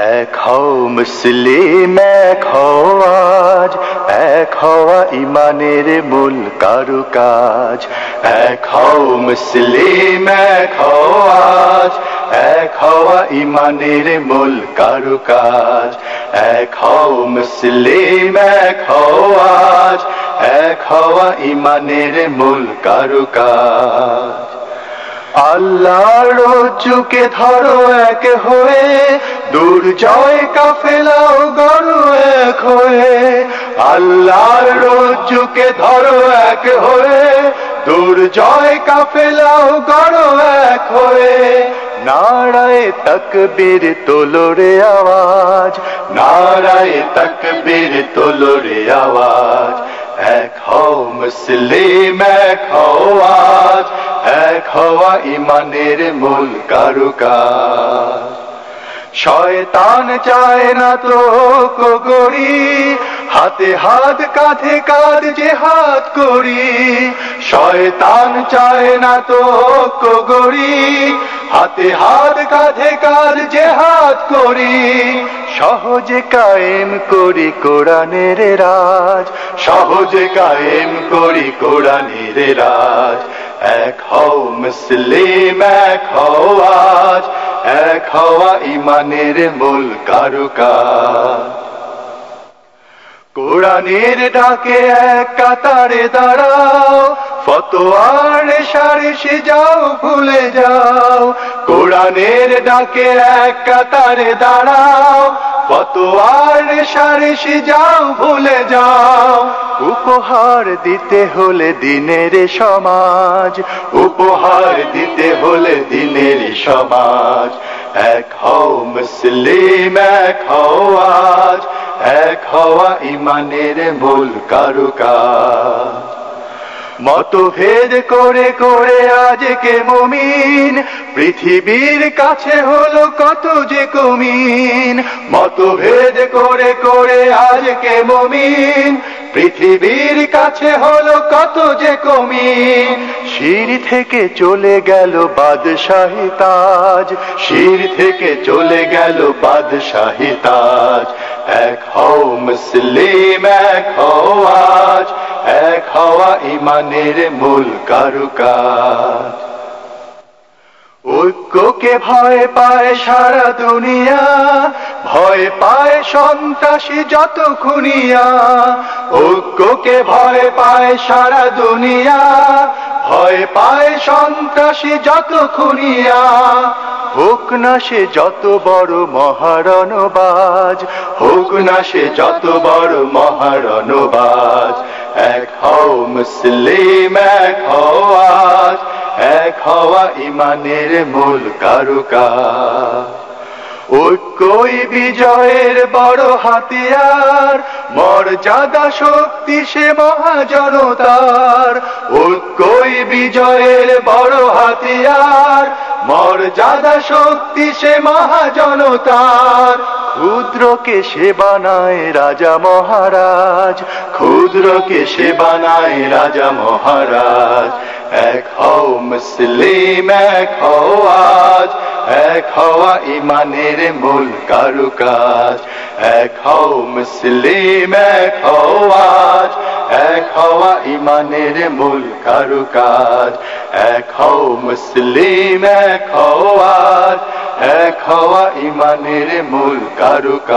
এক হও মুসলিম, এক হও আজ, এক হওয়া ইমানের মূল কারুকাজ। এক হও মুসলিম, এক হও আজ, এক হওয়া ইমানের মূল কারুকাজ। এক হও মুসলিম, এক হও আজ, এক হওয়া ইমানের মূল কারুকাজ। আল্লাহর চুকে ধরো এক হয়ে দুর্জয় কাফেলাও গরু এক হয়ে। আল্লাহর চুকে ধরো এক হয়ে। দুর্জয় কাফেলাও গরু এক হয়ে। নারায় তকবীর তোলরে আওয়াজ। নারায় তকবীর তোলরে আওয়াজ। এক হও মুসলিম, এক হও আজ। এক হওয়া ইমানের মূল কারুকাজ। শয়তান চায় না তো করি, হাতে হাত, কাঁধে কাঁধ যে হাত করি। শয়তান চায় না তো করি, হাতে হাত, কাঁধে কাঁধ যে হাত করি। সহজে কায়েম করি কোরআনের রাজ, সহজে কায়েম করি কোরআনের রাজ। এক হও মুসলিম, এক হও আজ এক হওয়া ইমানের মূল কারুকা। কোরআনের ডাকে এক কাতারে দাঁড়াও, ফতোয়ার সারে সে যাও ভুলে যাও। কোরআনের ডাকে এক কাতারে দাঁড়াও ফতোয়ার সারে সে যাও ভুলে যাও। উপহার দিতে হলে দিনের সমাজ। উপহার দিতে হলে দিনের সমাজ। এক হও মুসলিম এক হও আজ। এক হওয়া ইমানের মূল কারুকাজ। মতভেদ করে করে আজকে মমিন? পৃথিবীর কাছে হলো কত যে কমিন? মতভেদ করে করে আজকে মমিন? পৃথিবীর কাছে হলো কত যে কমিন? শির থেকে চলে গেল বাদশাহী তাজ। শির থেকে চলে গেল বাদশাহী তাজ। এক হও মুসলিম, এক হও আজ। এক হওয়া ইমানের মূল কারুকাজ ঐক্যকে ভয় পায় সারা দুনিয়া, ভয় পায় সন্ত্রাসী যত খুনিয়া। ঐক্যকে ভয় পায় সারা দুনিয়া, ভয় পায় সন্ত্রাসী যত খুনিয়া। হোক না সে যত বড় মহারণবাজ, হোক না সে যত বড় মহারণবাজ মুসলিম এক হও আজ এক হওয়া ইমানের মূল কারুকাজ। ঐক্যই বিজয়ের বড় হাতিয়ার, মর্যাদা, শক্তি সে মহাজনতার। ঐক্যই বিজয়ের বড় হাতিয়ার মর্যাদা শক্তি সে মহাজনতার। ক্ষুদ্রকে সে বানায় রাজা মহারাজ। ক্ষুদ্রকে সে বানায় রাজা মহারাজ। এক হও মুসলিম এক হও আজ। এক হওয়া ইমানের মূল কারুকাজ। এক হও মুসলিম এক হও আজ। এক হওয়া ইমানের মূল কারুকাজ এক হও মুসলিম, এক হওয়ার এক হওয়া ইমানের মূল কারুকাজ